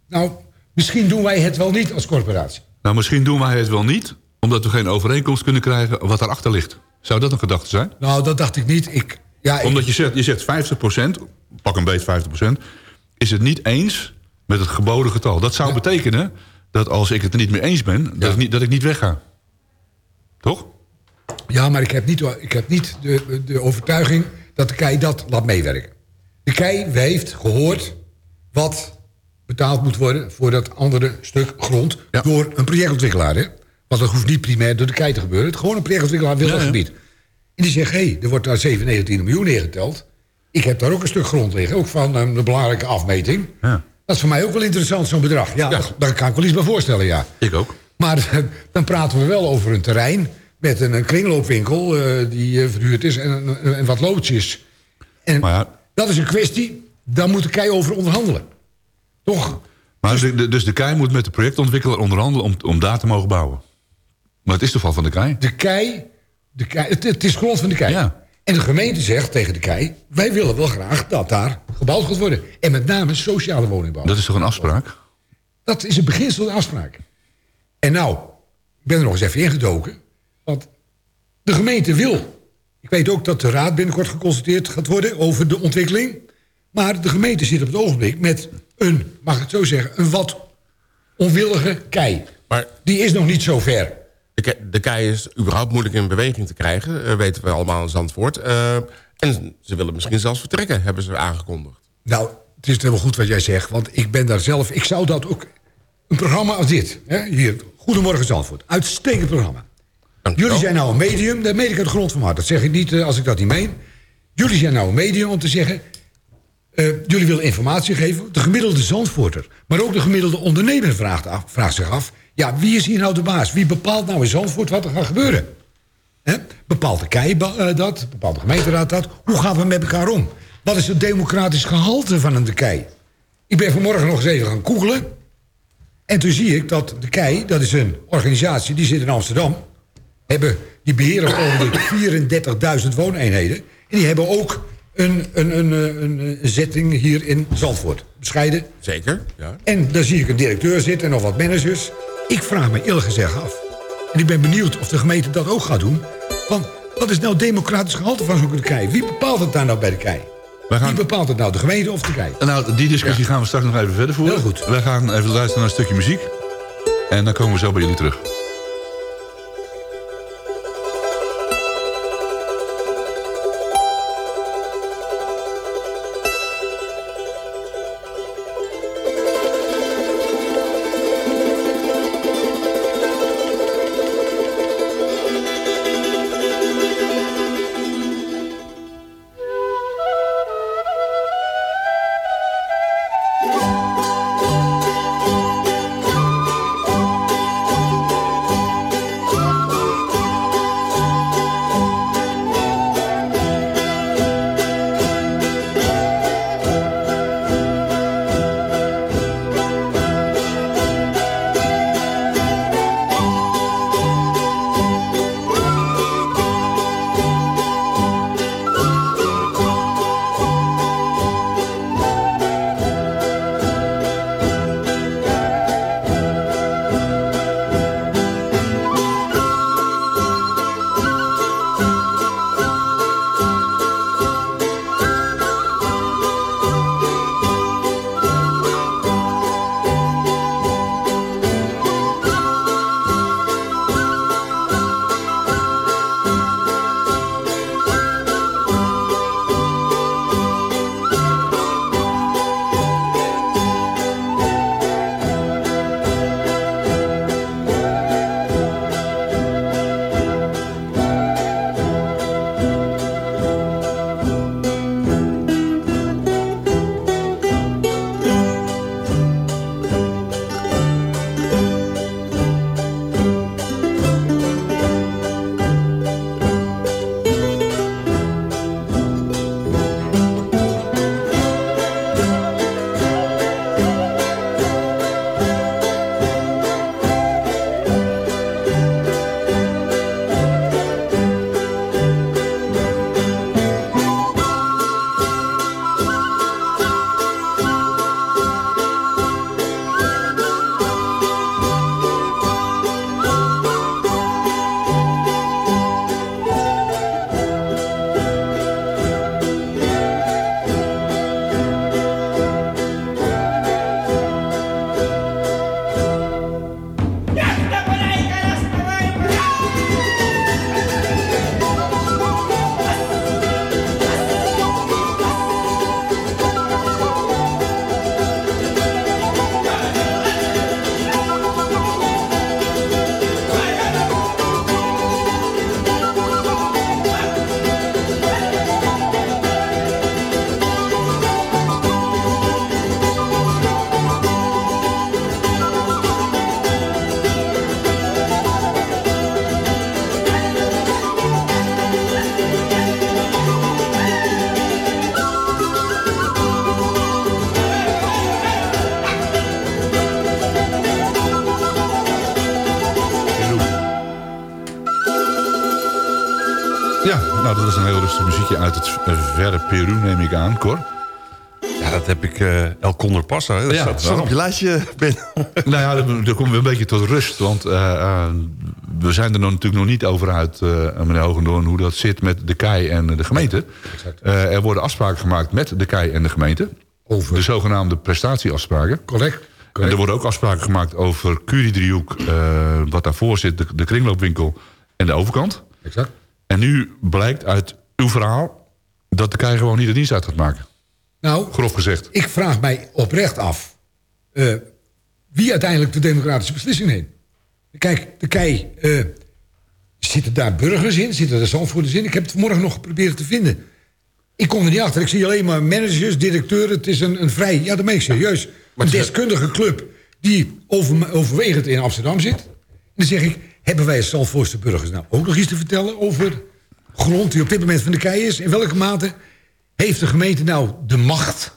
nou, misschien doen wij het wel niet als corporatie. Nou, misschien doen wij het wel niet... omdat we geen overeenkomst kunnen krijgen wat daarachter ligt. Zou dat een gedachte zijn? Nou, dat dacht ik niet. Ik, ja, ik- Omdat je zegt, je zegt 50%, pak een beetje 50%... is het niet eens met het geboden getal. Dat zou betekenen dat als ik het er niet mee eens ben... dat, ik, niet, dat ik niet wegga. Toch? Ja, maar ik heb niet, ik heb niet de, de overtuiging dat de KEI dat laat meewerken. De KEI heeft gehoord wat betaald moet worden... voor dat andere stuk grond door een projectontwikkelaar. Hè? Want dat hoeft niet primair door de KEI te gebeuren. Het gewoon een projectontwikkelaar wil dat ja. gebied. En die zegt, hé, hey, er wordt daar 7, 19 miljoen neergeteld. Ik heb daar ook een stuk grond liggen, ook van een belangrijke afmeting. Ja. Dat is voor mij ook wel interessant, zo'n bedrag. Ja, dat- daar kan ik wel iets bij voorstellen, ja. Ik ook. Maar eh, dan praten we wel over een terrein met een, een kringloopwinkel eh, die eh, verhuurd is en, en wat loodjes. En dat is een kwestie, daar moet de KEI over onderhandelen. Toch? Maar dus de, dus de KEI moet met de projectontwikkelaar onderhandelen... om, om daar te mogen bouwen. Maar het is toch wel van de KEI? De KEI, de KEI het, het is grond van de KEI. En de gemeente zegt tegen de KEI... wij willen wel graag dat daar gebouwd gaat worden. En met name sociale woningbouw. Dat is toch een afspraak? Dat is het beginsel van de afspraak. En nou, ik ben er nog eens even ingedoken. Want de gemeente wil. Ik weet ook dat de raad binnenkort geconsulteerd gaat worden over de ontwikkeling. Maar de gemeente zit op het ogenblik met een, mag ik het zo zeggen, een wat onwillige kei. Maar die is nog niet zo ver. De, ke- de kei is überhaupt moeilijk in beweging te krijgen. eh, weten we allemaal in Zandvoort. Eh, en ze willen misschien zelfs vertrekken, hebben ze aangekondigd. Nou, het is helemaal goed wat jij zegt. Want ik ben daar zelf... Ik zou dat ook... Een programma als dit. Hè, hier, Goedemorgen Zandvoort. Uitstekend programma. Jullie zijn nou een medium. Dat meen ik de grond van hart. Dat zeg ik niet eh, als ik dat niet meen. Jullie zijn nou een medium om te zeggen... eh, jullie willen informatie geven. De gemiddelde Zandvoorter. Maar ook de gemiddelde ondernemer vraagt, vraagt zich af... ja, wie is hier nou de baas? Wie bepaalt nou in Zandvoort wat er gaat gebeuren? Bepaalt de KEI eh, dat? Bepaalt de gemeenteraad dat? Hoe gaan we met elkaar om? Wat is het democratisch gehalte van een de KEI? Ik ben vanmorgen nog eens even gaan googlen. En toen zie ik dat de KEI, dat is een organisatie... die zit in Amsterdam. Hebben, die beheren ogenblik 34.000 wooneenheden. En die hebben ook een, een, een, een, een zetting hier in Zandvoort. Bescheiden. Zeker, ja. En daar zie ik een directeur zitten en nog wat managers. Ik vraag me eerlijk gezegd af. En ik ben benieuwd of de gemeente dat ook gaat doen. Van, wat is nou democratisch gehalte van zo'n KEI? Wie bepaalt het daar nou bij de KEI? Wie bepaalt het nou, de gemeente of de KEI? Nou, die discussie gaan we straks nog even verder voeren. Heel goed. Wij gaan even luisteren naar een stukje muziek. En dan komen we zo bij jullie terug. Peru, neem ik aan, Cor. Ja, dat heb ik eh El Condor Passa. hè. Dat Ja, staat, op je lijstje, Ben. Nou ja, dan dan komen we een beetje tot rust. Want eh, eh, we zijn er nog, natuurlijk nog niet over uit, meneer Hogendoorn... hoe dat zit met de KEI en de gemeente. Eh, er worden afspraken gemaakt met de KEI en de gemeente. Over? De zogenaamde prestatieafspraken. Correct. En er worden ook afspraken gemaakt over Curie-driehoek... eh, wat daarvoor zit, de, de kringloopwinkel en de overkant. Exact. En nu blijkt uit uw verhaal... dat de KEI gewoon niet de dienst uit gaat maken. Nou, Grof gezegd. ik vraag mij oprecht af... eh, wie uiteindelijk de democratische beslissing neemt. Kijk, de kei... eh, zitten daar burgers in? Zitten er zandvoerders in? Ik heb het vanmorgen nog geprobeerd te vinden. Ik kom er niet achter. Ik zie alleen maar managers, directeuren. Het is een, een vrij... Ja, dat meen ik serieus. Een deskundige club die over, overwegend in Amsterdam zit. En dan zeg ik... Hebben wij als Zandvoortse burgers nou ook nog iets te vertellen... over grond die op dit moment van de kei is? In welke mate heeft de gemeente nou de macht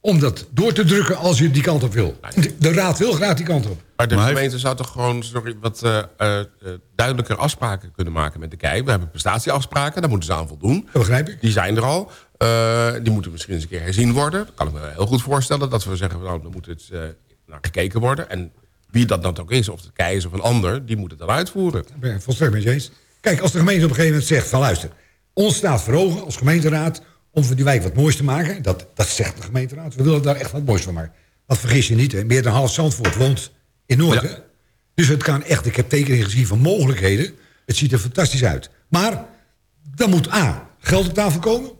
om dat door te drukken als je die kant op wil. De, de raad wil graag die kant op. Maar de gemeente zou toch gewoon sorry, wat eh, eh, eh, duidelijker afspraken kunnen maken met de KEI. We hebben prestatieafspraken, daar moeten ze aan voldoen. Dat begrijp ik. Die zijn er al. Eh, die moeten misschien eens een keer herzien worden. Dat kan ik me heel goed voorstellen. Dat we zeggen, nou, dan moet het eh, naar gekeken worden. En wie dat dan ook is, of de KEI is of een ander... die moet het dan uitvoeren. Ik ben volstrekt met je eens. Kijk, als de gemeente op een gegeven moment zegt van luister... ons staat voor ogen als gemeenteraad om voor die wijk wat moois te maken. Dat, dat zegt de gemeenteraad. We willen daar echt wat moois van maken. Want vergis je niet, hè, meer dan half Zandvoort woont in Noord. hè? Dus het kan echt, ik heb tekeningen gezien van mogelijkheden. Het ziet er fantastisch uit. Maar dan moet A, geld op tafel komen.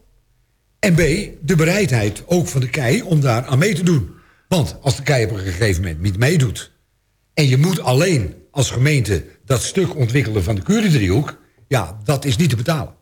En B, de bereidheid ook van de KEI om daar aan mee te doen. Want als de KEI op een gegeven moment niet meedoet... en je moet alleen als gemeente dat stuk ontwikkelen van de Curie-driehoek... ja, dat is niet te betalen.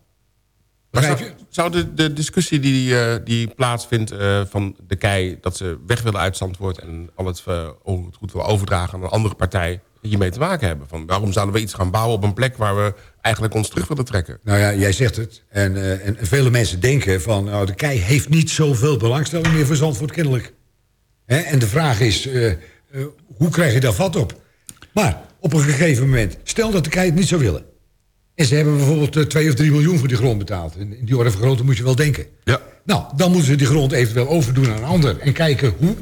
Zou, zou de, de discussie die, eh, die plaatsvindt eh, van de KEI... dat ze weg willen uit Zandvoort en al het, o- het goed willen overdragen aan een andere partij... hiermee te maken hebben? Van waarom zouden we iets gaan bouwen op een plek waar we eigenlijk ons terug willen trekken? Nou ja, jij zegt het. En, en vele mensen denken van... Nou, de KEI heeft niet zoveel belangstelling meer voor Zandvoort kennelijk. Hè? En de vraag is, hoe krijg je daar vat op? Maar op een gegeven moment, stel dat de KEI het niet zou willen... en ze hebben bijvoorbeeld eh, 2 of 3 miljoen voor die grond betaald... in die orde van grootte moet je wel denken. Ja. Nou, dan moeten ze die grond eventueel overdoen aan een ander... en kijken hoe.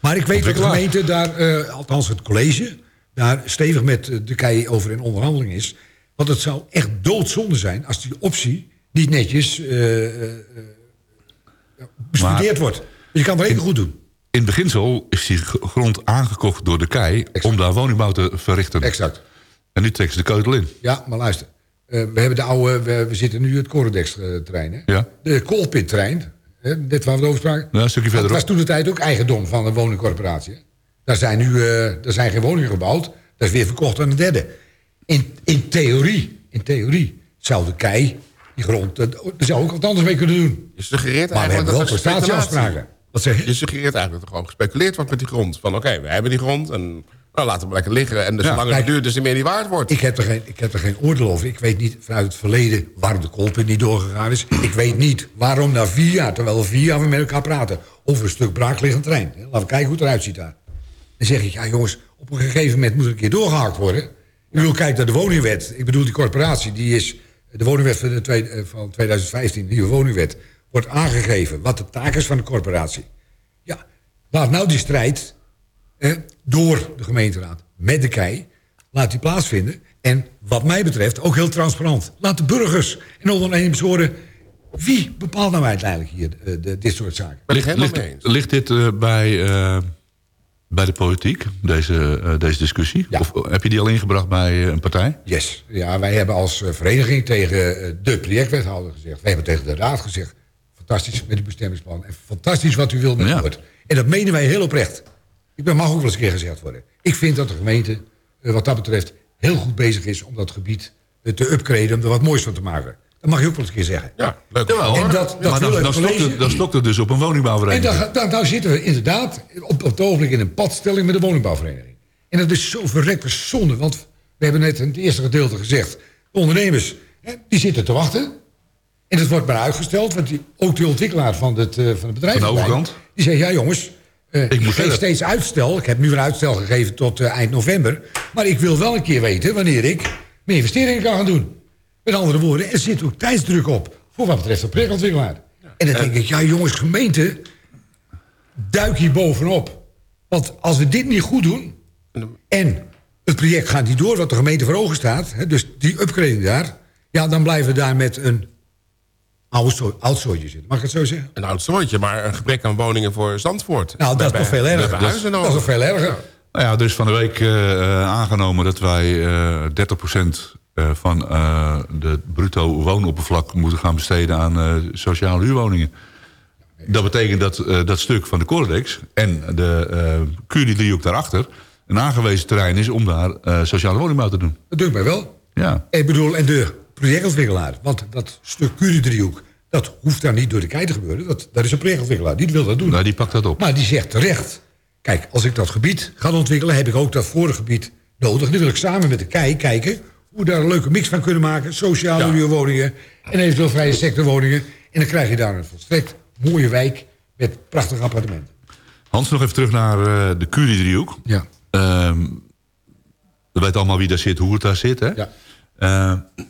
Maar ik weet dat de gemeente daar, eh, althans het college... daar stevig met eh, de KEI over in onderhandeling is... want het zou echt doodzonde zijn als die optie niet netjes eh, eh, eh, bestudeerd wordt. Dus je kan het even goed doen. In beginsel is die grond aangekocht door de KEI... om daar woningbouw te verrichten. Exact. En nu trekken ze de keutel in. Ja, maar luister. Eh, we hebben de oude, we, we zitten nu het Corodex-trein. hè? Ja. De Colpit-trein, hè, net waar we het over spraken. Ja, een stukje Dat verderop. was toen de tijd ook eigendom van een woningcorporatie. hè. Daar zijn nu eh, daar zijn geen woningen gebouwd. Dat is weer verkocht aan een derde. In, in theorie, in theorie zou de kei die grond... eh, Er zou ook wat anders mee kunnen doen. Je suggereert Maar we eigenlijk hebben wel dat prestatieafspraken. Wat zeg je? Je suggereert eigenlijk dat er gewoon gespeculeerd wordt met die grond. Van oké, we hebben die grond en nou, laten we hem lekker liggen. En dus Ja, zolang het duurt, dus meer die waard wordt. Ik heb, er geen, ik heb er geen oordeel over. Ik weet niet vanuit het verleden waarom de Colpit niet doorgegaan is. Ik weet niet waarom na vier jaar, terwijl we vier jaar we met elkaar praten... over een stuk braakliggend trein. Laten we kijken hoe het eruit ziet daar. Dan zeg ik, ja jongens, op een gegeven moment moet er een keer doorgehakt worden. Ik bedoel, kijk naar de woningwet. Ik bedoel, die corporatie, die is... De woningwet van, de eh, van 2015, de nieuwe woningwet... wordt aangegeven wat de taak is van de corporatie. Ja, laat nou die strijd eh, door de gemeenteraad met de KEI... laat die plaatsvinden. En wat mij betreft ook heel transparant. Laat de burgers en ondernemers horen... wie bepaalt nou uiteindelijk hier eh, de, dit soort zaken? Ligt, ligt, ligt dit eh, bij, eh, bij de politiek, deze, eh, deze discussie? Of heb je die al ingebracht bij een partij? Yes. Ja, wij hebben als vereniging tegen de projectwethouder gezegd... wij hebben tegen de raad gezegd... fantastisch met uw bestemmingsplan... en fantastisch wat u wil met Noord. En dat menen wij heel oprecht. Ik ben, mag ook wel eens een keer gezegd worden. Ik vind dat de gemeente eh, wat dat betreft heel goed bezig is... om dat gebied eh, te upgraden, om er wat moois van te maken. Dat mag je ook wel eens een keer zeggen. Ja, leuk. Jawel, En dat, dat maar dan, het dan, stokt college- het, dan stokt het dus op een En woningbouwvereniging. dan, dan, nou zitten we inderdaad op, op het ogenblik in een padstelling met de woningbouwvereniging. En dat is zo verrekte zonde, want we hebben net in het eerste gedeelte gezegd... de ondernemers, hè, die zitten te wachten. En dat wordt maar uitgesteld, want die, ook de ontwikkelaar van het, eh, van het bedrijf... Van de overkant? Die zegt, ja jongens, eh ik moet geef steeds uitstel. Ik heb nu een uitstel gegeven tot eh, eind november. Maar ik wil wel een keer weten wanneer ik mijn investeringen kan gaan doen. Met andere woorden, er zit ook tijdsdruk op... voor wat betreft de projectontwikkelaar. En dan denk ik, ja jongens, gemeente... duik hier bovenop. Want als we dit niet goed doen... en het project gaat niet door wat de gemeente voor ogen staat... Hè, dus die upgrading daar... ja, dan blijven we daar met een oud zooitje zitten. Mag ik het zo zeggen? Een oud soortje, maar een gebrek aan woningen voor Zandvoort. Nou, dat is nog veel erger. Dat is nog veel erger. Nou ja, er is van de week eh, eh, aangenomen dat wij eh 30% eh, van eh, de bruto woonoppervlak moeten gaan besteden aan eh, sociale huurwoningen. Dat betekent dat eh, dat stuk van de Corredex en de eh Curie-driehoek daarachter een aangewezen terrein is om daar eh, sociale woningbouw te doen. Dat doe ik mij wel. Ja. Ik bedoel, en de projectontwikkelaar. Want dat stuk Curie-driehoek, dat hoeft daar niet door de kei te gebeuren. Dat, dat is een projectontwikkelaar, die wil dat doen. Nou, die pakt dat op. Maar die zegt terecht... Kijk, als ik dat gebied ga ontwikkelen... heb ik ook dat vorige gebied nodig. Dan wil ik samen met de kei kijken... hoe we daar een leuke mix van kunnen maken. Sociale huurwoningen en eventueel vrije sectorwoningen. En dan krijg je daar een volstrekt mooie wijk... met prachtige appartementen. Hans, nog even terug naar eh, de Curie-driehoek. Ja. Ehm, we weten allemaal wie daar zit, hoe het daar zit. Hè? Ja. Eh,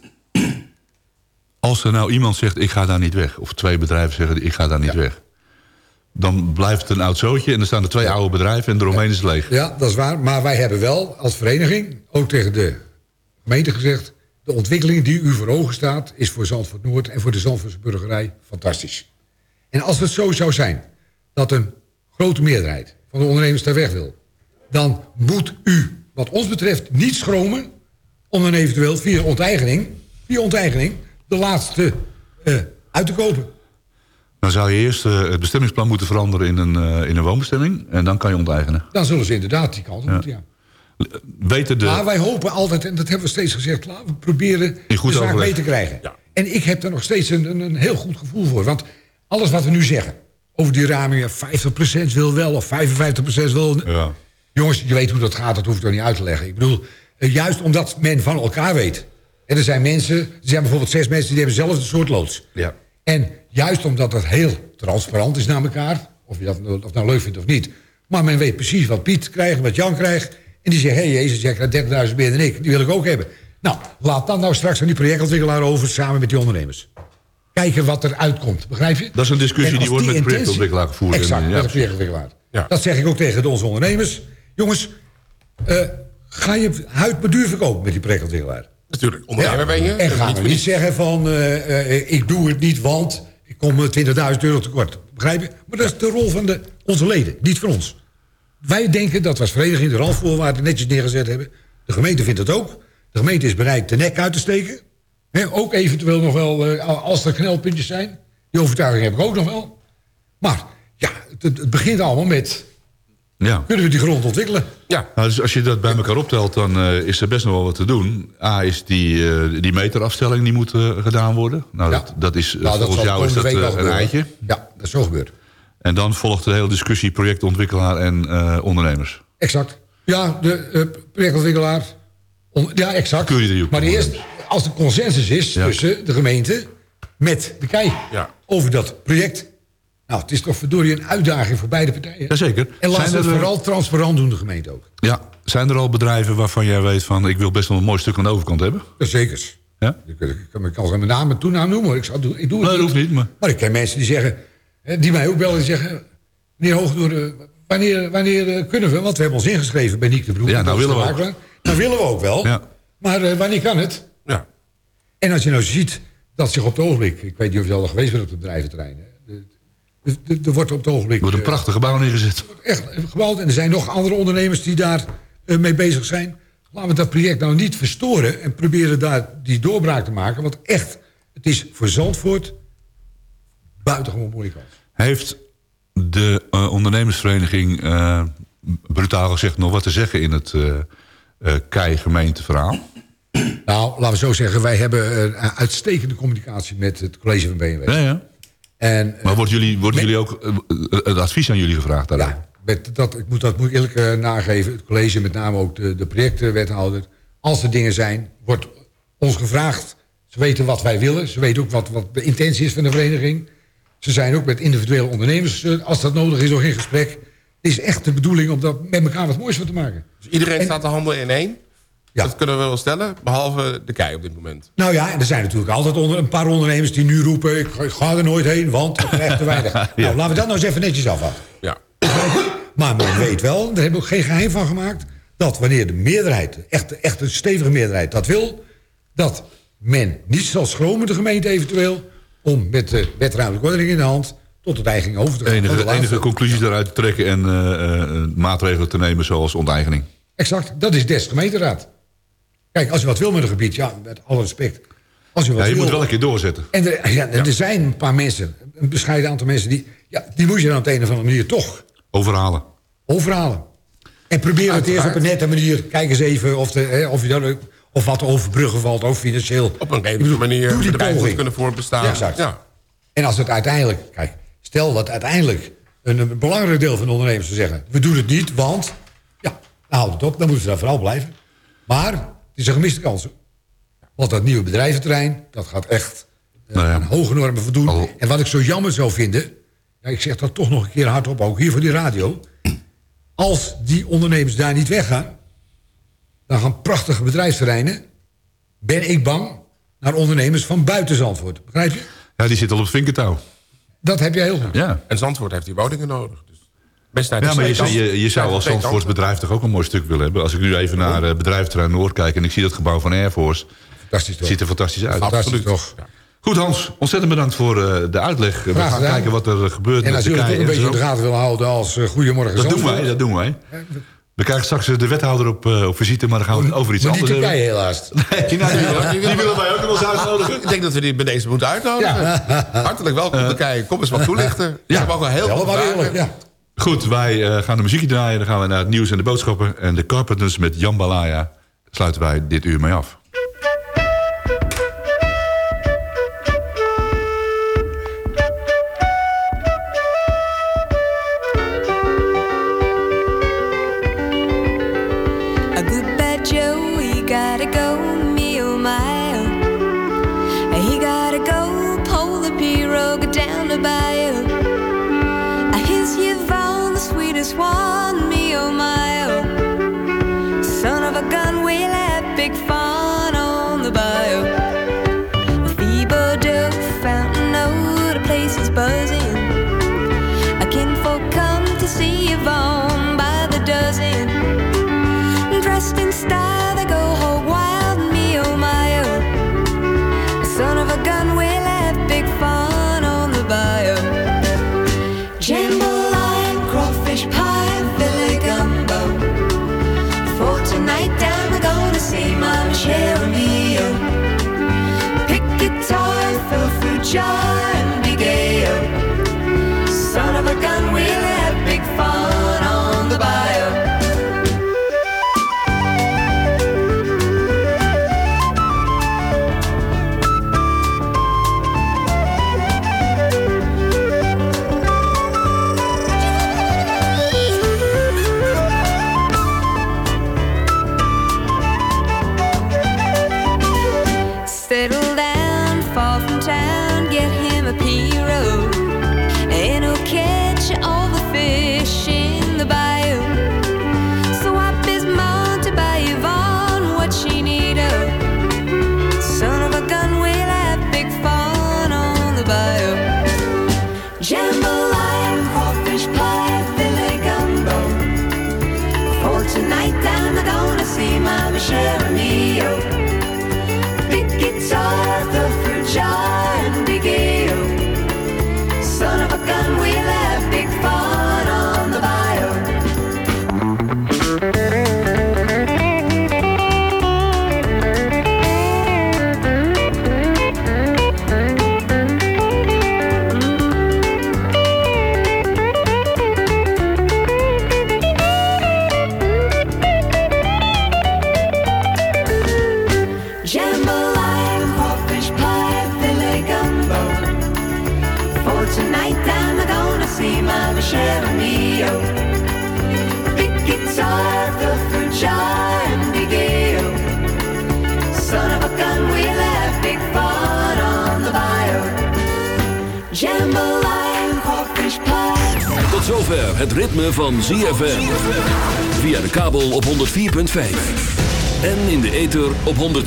als er nou iemand zegt, ik ga daar niet weg... of twee bedrijven zeggen, ik ga daar niet weg... dan blijft het een oud zootje... en er staan er twee oude bedrijven en eromheen is het leeg. Ja, dat is waar. Maar wij hebben wel als vereniging... ook tegen de gemeente gezegd... de ontwikkeling die u voor ogen staat... is voor Zandvoort Noord en voor de Zandvoortse burgerij fantastisch. En als het zo zou zijn... dat een grote meerderheid van de ondernemers daar weg wil... dan moet u, wat ons betreft, niet schromen... om dan eventueel via onteigening, via onteigening de laatste eh, uit te kopen. Dan zou je eerst eh, het bestemmingsplan moeten veranderen in een, eh, in een woonbestemming... en dan kan je onteigenen. Dan zullen ze inderdaad die kant moeten, ja. Weten de... Maar wij hopen altijd, en dat hebben we steeds gezegd... laten we proberen de zaak mee te krijgen. En ik heb daar nog steeds een, een, heel goed gevoel voor. Want alles wat we nu zeggen over die ramingen... 50% wil wel of 55% wil... Ja. Jongens, je weet hoe dat gaat, dat hoef ik toch niet uit te leggen. Ik bedoel, juist omdat men van elkaar weet. En er zijn mensen, er zijn bijvoorbeeld zes mensen... die hebben zelf een soort loods. Ja. En juist omdat het heel transparant is naar elkaar... of je dat of het nou leuk vindt of niet... maar men weet precies wat Piet krijgt, wat Jan krijgt... en die zegt, hé hey, Jezus, jij krijgt 30.000 meer dan ik. Die wil ik ook hebben. Nou, laat dan nou straks aan die projectontwikkelaar over... samen met die ondernemers. Kijken wat er uitkomt, begrijp je? Dat is een discussie die wordt met de projectontwikkelaar gevoerd. Exact, En, met ja, de projectontwikkelaar. Dat zeg ik ook tegen onze ondernemers. Jongens, eh, ga je huid maar duur verkopen met die projectontwikkelaar. Natuurlijk, ondernemer ben je. En gaan niet we zeggen van, eh, eh, ik doe het niet, want ik kom eh, 20.000 euro tekort. Begrijp je? Maar dat is de rol van de, onze leden, niet van ons. Wij denken dat we als vereniging de randvoorwaarden netjes neergezet hebben. De gemeente vindt het ook. De gemeente is bereid de nek uit te steken. Ook eventueel nog wel, eh, als er knelpuntjes zijn. Die overtuiging heb ik ook nog wel. Maar ja, het, het begint allemaal met... Ja. Kunnen we die grond ontwikkelen? Ja. Nou, dus als je dat bij elkaar optelt, dan eh, is er best nog wel wat te doen. A is die, eh, die meterafstelling die moet eh, gedaan worden. Nou, dat, dat is, Nou, volgens jou is dat een eitje. Ja, dat is zo gebeurd. En dan volgt de hele discussie projectontwikkelaar en eh, ondernemers. Exact. Ja, de projectontwikkelaar. On- ja, exact. Maar eerst, als er consensus is tussen de gemeente met de KEI over dat project. Nou, het is toch verdorie een uitdaging voor beide partijen. Jazeker. En laten we het er, eh, vooral transparant doen, de gemeente ook. Ja, zijn er al bedrijven waarvan jij weet van... ik wil best wel een mooi stuk aan de overkant hebben? Zeker. Ja? Ik, ik, ik kan ze mijn naam en toenaam noemen. Ik, zal, ik doe het Nee, dat hoeft niet, maar... Maar ik ken mensen die zeggen, die mij ook bellen, die zeggen... Meneer Hoogdoor, eh, wanneer, wanneer eh, kunnen we? Want we hebben ons ingeschreven bij Niek de Broek. Ja, nou willen de we ook. Nou willen we ook wel. Ja. Maar wanneer kan het? Ja. En als je nou ziet dat zich op het ogenblik... Ik weet niet of je al geweest bent op het bedrijventerrein. hè. De- de- Er wordt op het ogenblik... Er wordt een eh, prachtig gebouw neergezet. echt gebouwd. En er zijn nog andere ondernemers die daar eh, mee bezig zijn. Laten we dat project nou niet verstoren... en proberen daar die doorbraak te maken. Want echt, het is voor Zandvoort buitengewoon kans. Heeft de eh, ondernemersvereniging, eh, brutaal gezegd, nog wat te zeggen in het eh, KEI-gemeenteverhaal? Nou, laten we zo zeggen, wij hebben eh, uitstekende communicatie met het college van BMW. Ja, ja. En, Maar wordt jullie, worden jullie ook eh, eh, het advies aan jullie gevraagd daarin? Ja, met dat, ik moet, dat moet ik eerlijk eh, nageven. Het college, met name ook de, de projectwethouder. Als er dingen zijn, wordt ons gevraagd. Ze weten wat wij willen. Ze weten ook wat, wat de intentie is van de vereniging. Ze zijn ook met individuele ondernemers, eh, als dat nodig is, nog in gesprek. Het is echt de bedoeling om daar met elkaar wat moois van te maken. Dus iedereen En- staat de handen in één. Dat kunnen we wel stellen, behalve de kei op dit moment. Nou ja, en er zijn natuurlijk altijd onder, een paar ondernemers die nu roepen... ik, ga er nooit heen, want ik krijg te weinig. Nou, laten we dat nou eens even netjes afwachten. Ja. Maar men weet wel, daar hebben we ook geen geheim van gemaakt... dat wanneer de meerderheid, echt, echt een stevige meerderheid dat wil... dat men niet zal schromen, de gemeente eventueel... om met de wetruimelijke ordening in de hand tot het eigen over te gaan. De Enige, enige conclusies daaruit te trekken en eh, eh, maatregelen te nemen zoals onteigening. Exact, dat is des gemeenteraad. Kijk, als je wat wil met een gebied, ja, met alle respect. Als je wat Ja, je wil, moet wel een keer doorzetten. En er, ja, er zijn een paar mensen, een bescheiden aantal mensen... die, ja, die moet je dan op de een of andere manier toch Overhalen. overhalen. En probeer het eerst op een nette manier. Kijk eens even of, de, hè, of, je dan, ook- of wat overbruggen valt, ook financieel. Op een redelijke manier doe die moet poging. kunnen voortbestaan. Ja, exact. Ja. En als het uiteindelijk... Kijk, stel dat uiteindelijk een, een belangrijk deel van de ondernemers zou zeggen... we doen het niet, want... Ja, dan houdt het op, dan moeten ze daar vooral blijven. Maar is een gemiste kans. Want dat nieuwe bedrijventerrein, dat gaat echt Nou ja. aan hoge normen voldoen. En wat ik zo jammer zou vinden... Ja, ik zeg dat toch nog een keer hardop, ook hier voor die radio... als die ondernemers daar niet weggaan... dan gaan prachtige bedrijfsterreinen... ben ik bang naar ondernemers van buiten Zandvoort. Begrijp je? Ja, die zit al op het vinkertouw. Dat heb je heel goed. Ja. En Zandvoort heeft die woningen nodig. Best naar de Ja, maar je, je, je zou als. Zandvoorts bedrijf toch ook een mooi stuk willen hebben. Als ik nu even naar uh, bedrijventerrein Noord kijk en ik zie dat gebouw van Air Force. Fantastisch toch? Ziet er fantastisch uit. Fantastisch toch? Goed Hans, ontzettend bedankt voor eh, de uitleg. We Graag gaan gedaan. kijken wat er gebeurt En met als de jullie het een en beetje in de gaten willen houden als eh, Goedemorgen Dat doen wij, dat doen wij. We krijgen straks de wethouder op, eh, op visite, maar dan gaan we het over iets Maar anders hebben. helaas. Nee, nou, die, die willen wij ook nog eens uitnodigen. Ik denk dat we die bij deze moeten uitnodigen. Hartelijk welkom, Turkije. Kom eens wat toelichten. Ja. We hebben ook heel veel Allemaal vragen. eerlijk, ja. Goed, wij eh, gaan de muziekje draaien. Dan gaan we naar het nieuws en de boodschappen. En de Carpenters met Jan Balaya sluiten wij dit uur mee af. show.